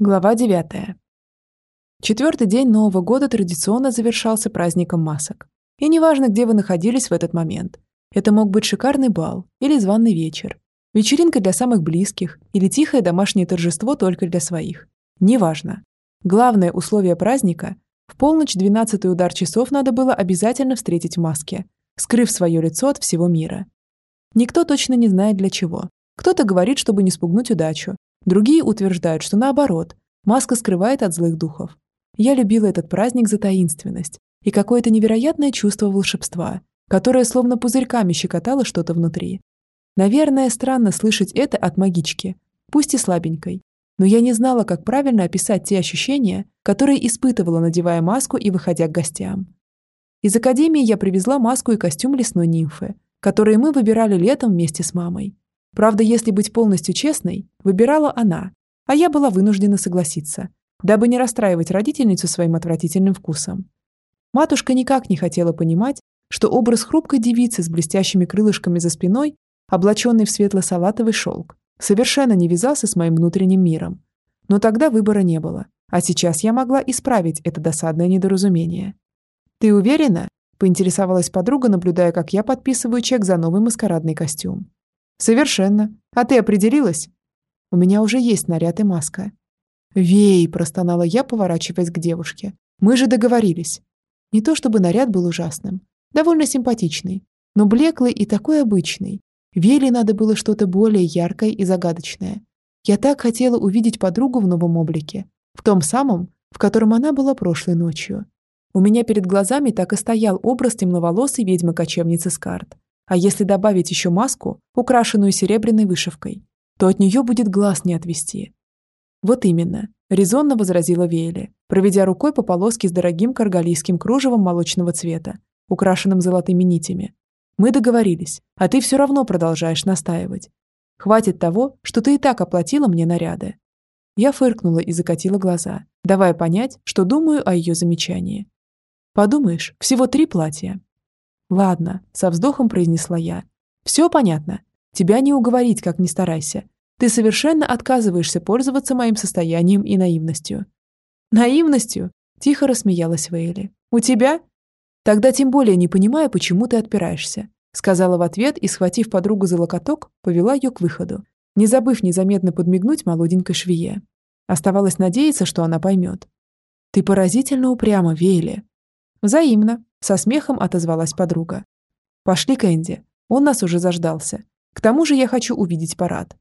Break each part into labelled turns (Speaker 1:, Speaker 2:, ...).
Speaker 1: Глава 9. Четвертый день Нового года традиционно завершался праздником масок. И неважно, где вы находились в этот момент. Это мог быть шикарный бал или званый вечер, вечеринка для самых близких или тихое домашнее торжество только для своих. Неважно. Главное условие праздника – в полночь 12 удар часов надо было обязательно встретить в маске, скрыв свое лицо от всего мира. Никто точно не знает для чего. Кто-то говорит, чтобы не спугнуть удачу, Другие утверждают, что наоборот, маска скрывает от злых духов. Я любила этот праздник за таинственность и какое-то невероятное чувство волшебства, которое словно пузырьками щекотало что-то внутри. Наверное, странно слышать это от магички, пусть и слабенькой. Но я не знала, как правильно описать те ощущения, которые испытывала, надевая маску и выходя к гостям. Из академии я привезла маску и костюм лесной нимфы, которые мы выбирали летом вместе с мамой. Правда, если быть полностью честной, выбирала она, а я была вынуждена согласиться, дабы не расстраивать родительницу своим отвратительным вкусом. Матушка никак не хотела понимать, что образ хрупкой девицы с блестящими крылышками за спиной, облаченной в светло-салатовый шелк, совершенно не вязался с моим внутренним миром. Но тогда выбора не было, а сейчас я могла исправить это досадное недоразумение. «Ты уверена?» – поинтересовалась подруга, наблюдая, как я подписываю чек за новый маскарадный костюм. «Совершенно. А ты определилась?» «У меня уже есть наряд и маска». «Вей!» – простонала я, поворачиваясь к девушке. «Мы же договорились». Не то чтобы наряд был ужасным. Довольно симпатичный. Но блеклый и такой обычный. Веле надо было что-то более яркое и загадочное. Я так хотела увидеть подругу в новом облике. В том самом, в котором она была прошлой ночью. У меня перед глазами так и стоял образ темноволосой ведьмы-кочевницы с карт. А если добавить еще маску, украшенную серебряной вышивкой, то от нее будет глаз не отвести. Вот именно, резонно возразила Вейли, проведя рукой по полоске с дорогим каргалийским кружевом молочного цвета, украшенным золотыми нитями. Мы договорились, а ты все равно продолжаешь настаивать. Хватит того, что ты и так оплатила мне наряды. Я фыркнула и закатила глаза, давая понять, что думаю о ее замечании. Подумаешь, всего три платья, «Ладно», — со вздохом произнесла я. «Все понятно. Тебя не уговорить, как ни старайся. Ты совершенно отказываешься пользоваться моим состоянием и наивностью». «Наивностью?» — тихо рассмеялась Вейли. «У тебя?» «Тогда тем более не понимаю, почему ты отпираешься», — сказала в ответ и, схватив подругу за локоток, повела ее к выходу, не забыв незаметно подмигнуть молоденькой швее. Оставалось надеяться, что она поймет. «Ты поразительно упряма, Вейли». «Взаимно», со смехом отозвалась подруга. «Пошли, Кэнди. Он нас уже заждался. К тому же я хочу увидеть парад».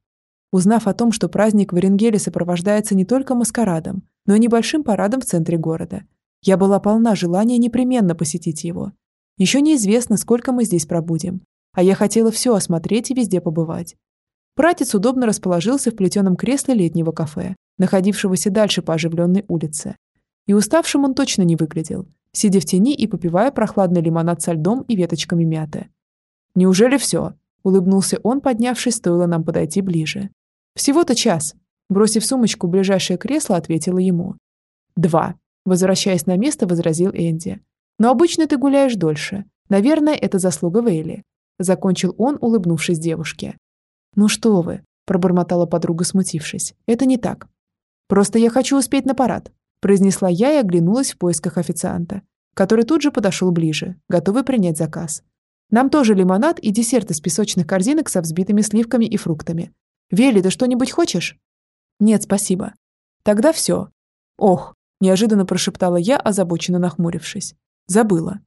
Speaker 1: Узнав о том, что праздник в Оренгеле сопровождается не только маскарадом, но и небольшим парадом в центре города, я была полна желания непременно посетить его. Еще неизвестно, сколько мы здесь пробудем, а я хотела все осмотреть и везде побывать. Братец удобно расположился в плетеном кресле летнего кафе, находившегося дальше по оживленной улице. И уставшим он точно не выглядел, сидя в тени и попивая прохладный лимонад со льдом и веточками мяты. «Неужели все?» – улыбнулся он, поднявшись, стоило нам подойти ближе. «Всего-то час», – бросив сумочку в ближайшее кресло, ответила ему. «Два», – возвращаясь на место, возразил Энди. «Но обычно ты гуляешь дольше. Наверное, это заслуга Вейли», – закончил он, улыбнувшись девушке. «Ну что вы», – пробормотала подруга, смутившись. «Это не так. Просто я хочу успеть на парад произнесла я и оглянулась в поисках официанта, который тут же подошел ближе, готовый принять заказ. Нам тоже лимонад и десерт из песочных корзинок со взбитыми сливками и фруктами. Вели, ты что-нибудь хочешь? Нет, спасибо. Тогда все. Ох, неожиданно прошептала я, озабоченно нахмурившись. Забыла.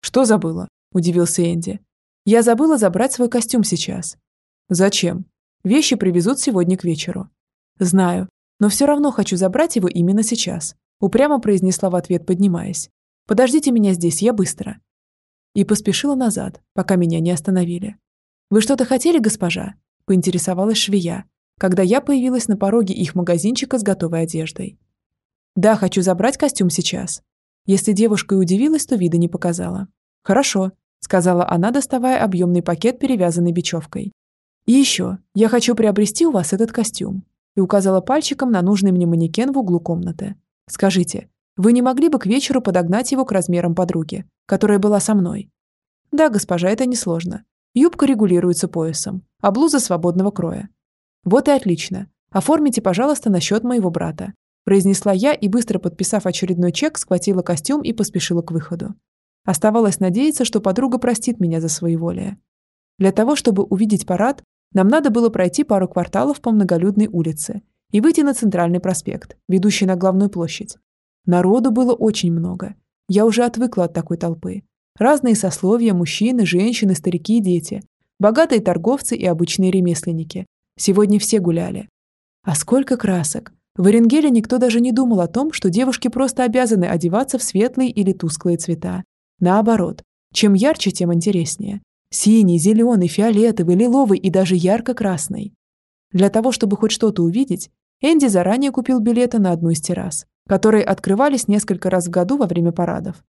Speaker 1: Что забыла? Удивился Энди. Я забыла забрать свой костюм сейчас. Зачем? Вещи привезут сегодня к вечеру. Знаю, но все равно хочу забрать его именно сейчас», упрямо произнесла в ответ, поднимаясь. «Подождите меня здесь, я быстро». И поспешила назад, пока меня не остановили. «Вы что-то хотели, госпожа?» поинтересовалась швея, когда я появилась на пороге их магазинчика с готовой одеждой. «Да, хочу забрать костюм сейчас». Если девушка и удивилась, то вида не показала. «Хорошо», — сказала она, доставая объемный пакет, перевязанный бечевкой. «И еще, я хочу приобрести у вас этот костюм и указала пальчиком на нужный мне манекен в углу комнаты. «Скажите, вы не могли бы к вечеру подогнать его к размерам подруги, которая была со мной?» «Да, госпожа, это несложно. Юбка регулируется поясом, а блуза свободного кроя». «Вот и отлично. Оформите, пожалуйста, на счет моего брата. произнесла я и, быстро подписав очередной чек, схватила костюм и поспешила к выходу. Оставалось надеяться, что подруга простит меня за своеволие. Для того, чтобы увидеть парад, нам надо было пройти пару кварталов по многолюдной улице и выйти на центральный проспект, ведущий на главную площадь. Народу было очень много. Я уже отвыкла от такой толпы. Разные сословия, мужчины, женщины, старики и дети. Богатые торговцы и обычные ремесленники. Сегодня все гуляли. А сколько красок! В Оренгеле никто даже не думал о том, что девушки просто обязаны одеваться в светлые или тусклые цвета. Наоборот, чем ярче, тем интереснее. Синий, зеленый, фиолетовый, лиловый и даже ярко-красный. Для того, чтобы хоть что-то увидеть, Энди заранее купил билеты на одну из террас, которые открывались несколько раз в году во время парадов.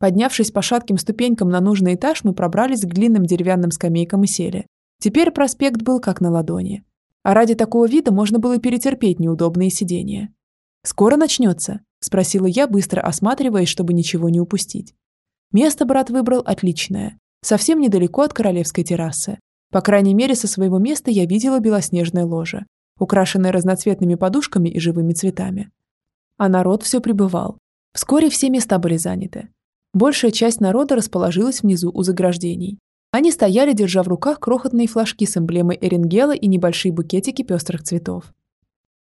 Speaker 1: Поднявшись по шатким ступенькам на нужный этаж, мы пробрались к длинным деревянным скамейкам и сели. Теперь проспект был как на ладони. А ради такого вида можно было перетерпеть неудобные сидения. «Скоро начнется?» – спросила я, быстро осматриваясь, чтобы ничего не упустить. Место брат выбрал отличное, совсем недалеко от королевской террасы. По крайней мере, со своего места я видела белоснежное ложе, украшенное разноцветными подушками и живыми цветами. А народ все прибывал. Вскоре все места были заняты. Большая часть народа расположилась внизу у заграждений, они стояли, держа в руках крохотные флажки с эмблемой Эренгела и небольшие букетики пестрых цветов.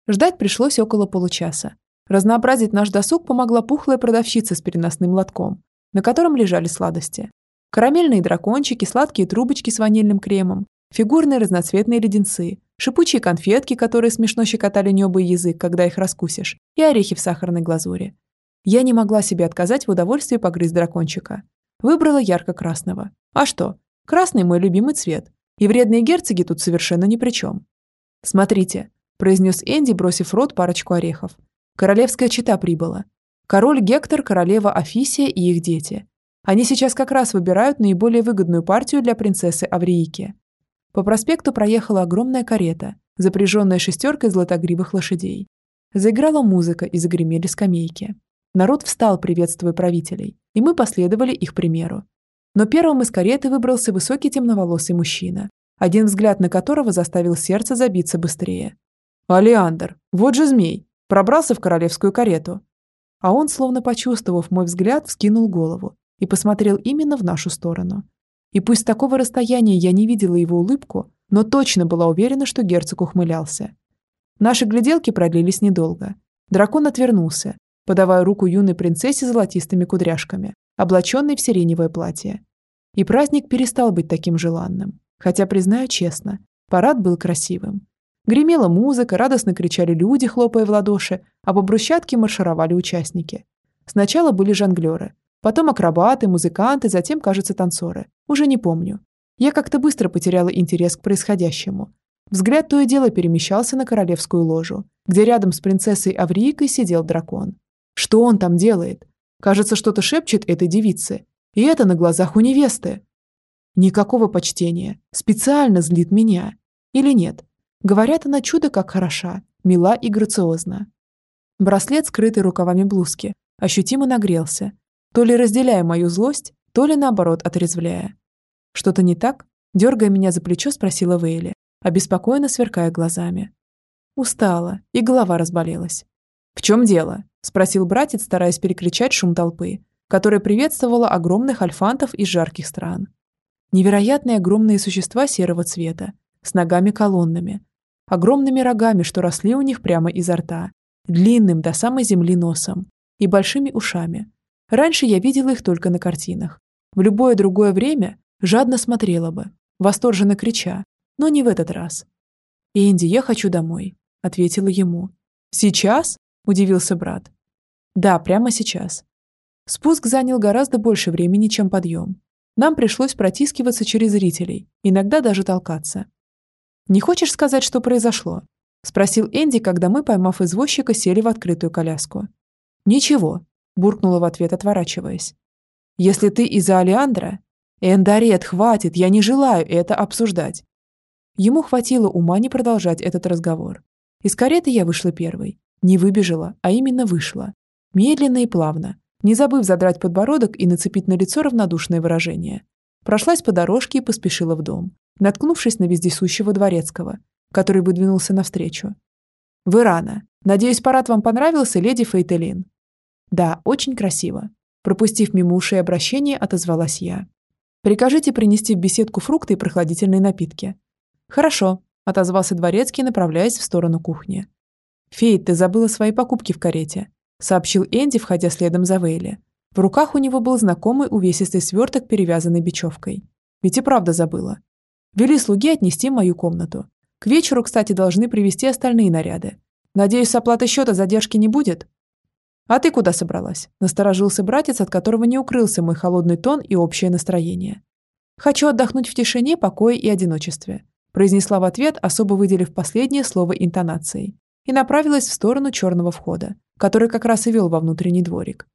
Speaker 1: Ждать пришлось около получаса. Разнообразить наш досуг помогла пухлая продавщица с переносным лотком, на котором лежали сладости. Карамельные дракончики, сладкие трубочки с ванильным кремом, фигурные разноцветные леденцы, шипучие конфетки, которые смешно щекотали небо и язык, когда их раскусишь, и орехи в сахарной глазури. Я не могла себе отказать в удовольствии погрызть дракончика. Выбрала ярко-красного. А что? Красный мой любимый цвет, и вредные герцоги тут совершенно ни при чем. «Смотрите», – произнес Энди, бросив в рот парочку орехов. «Королевская чита прибыла. Король Гектор, королева Афисия и их дети. Они сейчас как раз выбирают наиболее выгодную партию для принцессы Авриики». По проспекту проехала огромная карета, запряженная шестеркой златогривых лошадей. Заиграла музыка и загремели скамейки. Народ встал, приветствуя правителей, и мы последовали их примеру. Но первым из кареты выбрался высокий темноволосый мужчина, один взгляд на которого заставил сердце забиться быстрее. «Алиандр, вот же змей! Пробрался в королевскую карету!» А он, словно почувствовав мой взгляд, вскинул голову и посмотрел именно в нашу сторону. И пусть с такого расстояния я не видела его улыбку, но точно была уверена, что герцог ухмылялся. Наши гляделки продлились недолго. Дракон отвернулся, подавая руку юной принцессе золотистыми кудряшками, облаченной в сиреневое платье. И праздник перестал быть таким желанным. Хотя, признаю честно, парад был красивым. Гремела музыка, радостно кричали люди, хлопая в ладоши, а по брусчатке маршировали участники. Сначала были жонглеры, потом акробаты, музыканты, затем, кажется, танцоры. Уже не помню. Я как-то быстро потеряла интерес к происходящему. Взгляд то и дело перемещался на королевскую ложу, где рядом с принцессой Авриикой сидел дракон. Что он там делает? Кажется, что-то шепчет этой девице. И это на глазах у невесты. Никакого почтения. Специально злит меня. Или нет? Говорят, она чудо как хороша, мила и грациозна. Браслет, скрытый рукавами блузки, ощутимо нагрелся, то ли разделяя мою злость, то ли наоборот отрезвляя. Что-то не так? Дергая меня за плечо, спросила Вейли, обеспокоенно сверкая глазами. Устала, и голова разболелась. «В чем дело?» – спросил братец, стараясь перекричать шум толпы, которая приветствовала огромных альфантов из жарких стран. Невероятные огромные существа серого цвета, с ногами-колоннами, огромными рогами, что росли у них прямо изо рта, длинным до самой земли носом и большими ушами. Раньше я видела их только на картинах. В любое другое время жадно смотрела бы, восторженно крича, но не в этот раз. «Энди, я хочу домой», — ответила ему. «Сейчас?» – удивился брат. «Да, прямо сейчас». Спуск занял гораздо больше времени, чем подъем. Нам пришлось протискиваться через зрителей, иногда даже толкаться. «Не хочешь сказать, что произошло?» – спросил Энди, когда мы, поймав извозчика, сели в открытую коляску. «Ничего», – буркнула в ответ, отворачиваясь. «Если ты из-за Алиандра...» «Эндарет, хватит, я не желаю это обсуждать». Ему хватило ума не продолжать этот разговор. Из кареты я вышла первой. Не выбежала, а именно вышла. Медленно и плавно, не забыв задрать подбородок и нацепить на лицо равнодушное выражение. Прошлась по дорожке и поспешила в дом, наткнувшись на вездесущего дворецкого, который выдвинулся навстречу. «Вы рано. Надеюсь, парад вам понравился, леди Фейтелин?» «Да, очень красиво». Пропустив мимо ушей обращение, отозвалась я. «Прикажите принести в беседку фрукты и прохладительные напитки». «Хорошо», — отозвался дворецкий, направляясь в сторону кухни. «Фейт, ты забыла свои покупки в карете», — сообщил Энди, входя следом за Вейли. В руках у него был знакомый увесистый сверток, перевязанный бечевкой. Ведь и правда забыла. Вели слуги отнести мою комнату. К вечеру, кстати, должны привезти остальные наряды. Надеюсь, с оплатой счета задержки не будет? А ты куда собралась? Насторожился братец, от которого не укрылся мой холодный тон и общее настроение. Хочу отдохнуть в тишине, покое и одиночестве. Произнесла в ответ, особо выделив последнее слово интонацией. И направилась в сторону черного входа, который как раз и вел во внутренний дворик.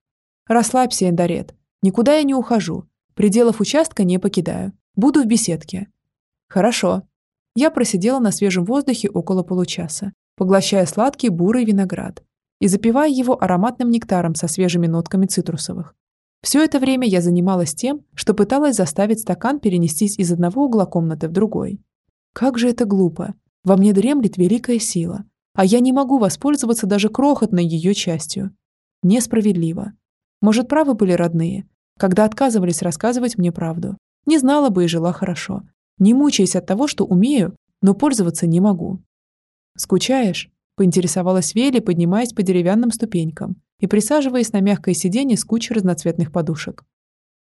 Speaker 1: Расслабься, Эндарет. Никуда я не ухожу. Пределов участка не покидаю. Буду в беседке. Хорошо. Я просидела на свежем воздухе около получаса, поглощая сладкий бурый виноград и запивая его ароматным нектаром со свежими нотками цитрусовых. Все это время я занималась тем, что пыталась заставить стакан перенестись из одного угла комнаты в другой. Как же это глупо. Во мне дремлет великая сила, а я не могу воспользоваться даже крохотной ее частью. Несправедливо. Может, правы были родные, когда отказывались рассказывать мне правду. Не знала бы и жила хорошо не мучаясь от того, что умею, но пользоваться не могу. «Скучаешь?» – поинтересовалась Вели, поднимаясь по деревянным ступенькам и присаживаясь на мягкое сиденье с кучей разноцветных подушек.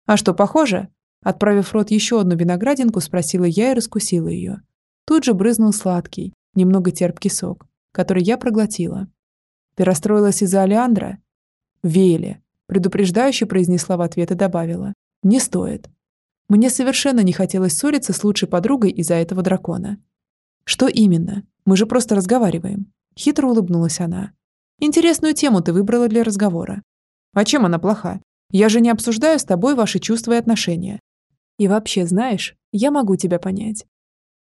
Speaker 1: «А что, похоже?» Отправив в рот еще одну виноградинку, спросила я и раскусила ее. Тут же брызнул сладкий, немного терпкий сок, который я проглотила. «Ты расстроилась из-за Алеандра?» «Вели», предупреждающе произнесла в ответ и добавила. «Не стоит. Мне совершенно не хотелось ссориться с лучшей подругой из-за этого дракона. «Что именно? Мы же просто разговариваем». Хитро улыбнулась она. «Интересную тему ты выбрала для разговора. А чем она плоха? Я же не обсуждаю с тобой ваши чувства и отношения. И вообще, знаешь, я могу тебя понять».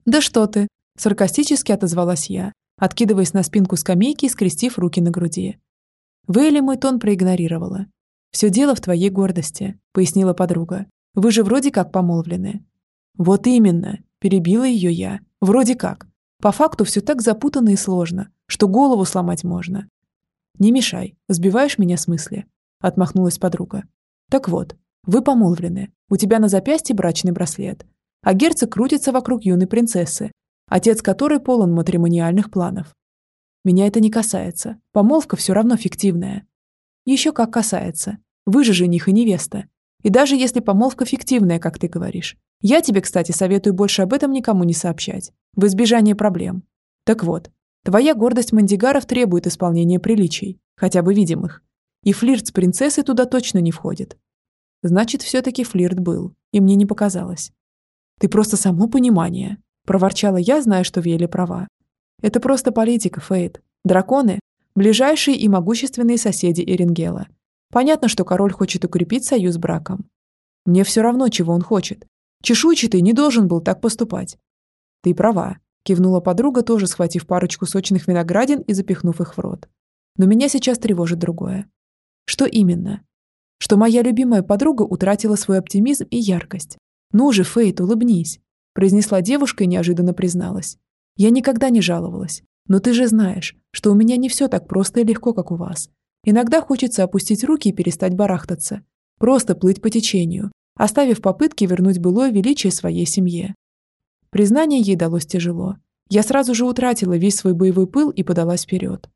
Speaker 1: «Да что ты!» – саркастически отозвалась я, откидываясь на спинку скамейки и скрестив руки на груди. Вейли мой тон проигнорировала. «Все дело в твоей гордости», – пояснила подруга. Вы же вроде как помолвлены». «Вот именно», – перебила ее я. «Вроде как. По факту все так запутанно и сложно, что голову сломать можно». «Не мешай, сбиваешь меня с мысли», – отмахнулась подруга. «Так вот, вы помолвлены, у тебя на запястье брачный браслет, а герцог крутится вокруг юной принцессы, отец которой полон матримониальных планов. Меня это не касается, помолвка все равно фиктивная. Еще как касается. Вы же жених и невеста, и даже если помолвка фиктивная, как ты говоришь. Я тебе, кстати, советую больше об этом никому не сообщать, в избежание проблем. Так вот, твоя гордость мандигаров требует исполнения приличий, хотя бы видимых. И флирт с принцессой туда точно не входит. Значит, все-таки флирт был, и мне не показалось. Ты просто само понимание, проворчала я, зная, что Вели права. Это просто политика, Фейт. Драконы – ближайшие и могущественные соседи Эренгела – Понятно, что король хочет укрепить союз браком. Мне все равно, чего он хочет. Чешуйчатый не должен был так поступать. Ты права, кивнула подруга, тоже схватив парочку сочных виноградин и запихнув их в рот. Но меня сейчас тревожит другое. Что именно? Что моя любимая подруга утратила свой оптимизм и яркость. Ну же, Фейт, улыбнись, произнесла девушка и неожиданно призналась. Я никогда не жаловалась. Но ты же знаешь, что у меня не все так просто и легко, как у вас. Иногда хочется опустить руки и перестать барахтаться. Просто плыть по течению, оставив попытки вернуть былое величие своей семье. Признание ей далось тяжело. Я сразу же утратила весь свой боевой пыл и подалась вперед.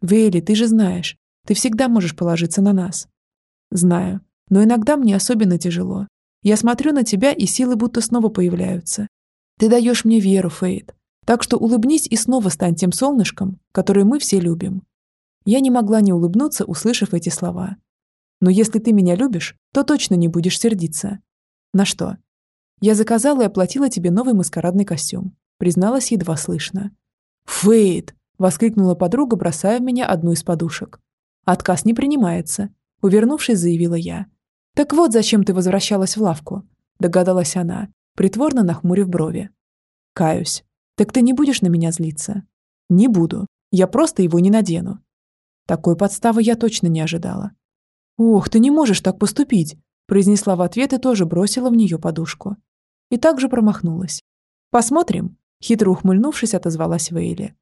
Speaker 1: «Вейли, ты же знаешь, ты всегда можешь положиться на нас». «Знаю, но иногда мне особенно тяжело. Я смотрю на тебя, и силы будто снова появляются. Ты даешь мне веру, Фейд. Так что улыбнись и снова стань тем солнышком, которое мы все любим. Я не могла не улыбнуться, услышав эти слова. «Но если ты меня любишь, то точно не будешь сердиться». «На что?» «Я заказала и оплатила тебе новый маскарадный костюм», призналась едва слышно. «Фейт!» — воскликнула подруга, бросая в меня одну из подушек. «Отказ не принимается», — увернувшись, заявила я. «Так вот, зачем ты возвращалась в лавку?» — догадалась она, притворно нахмурив брови. «Каюсь. Так ты не будешь на меня злиться?» «Не буду. Я просто его не надену. Такой подставы я точно не ожидала. «Ох, ты не можешь так поступить!» произнесла в ответ и тоже бросила в нее подушку. И также промахнулась. «Посмотрим», хитро ухмыльнувшись, отозвалась Вейли.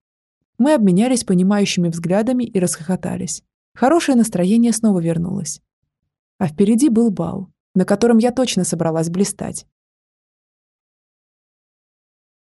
Speaker 1: Мы обменялись понимающими взглядами и расхохотались. Хорошее настроение снова вернулось. А впереди был бал, на котором я точно собралась блистать.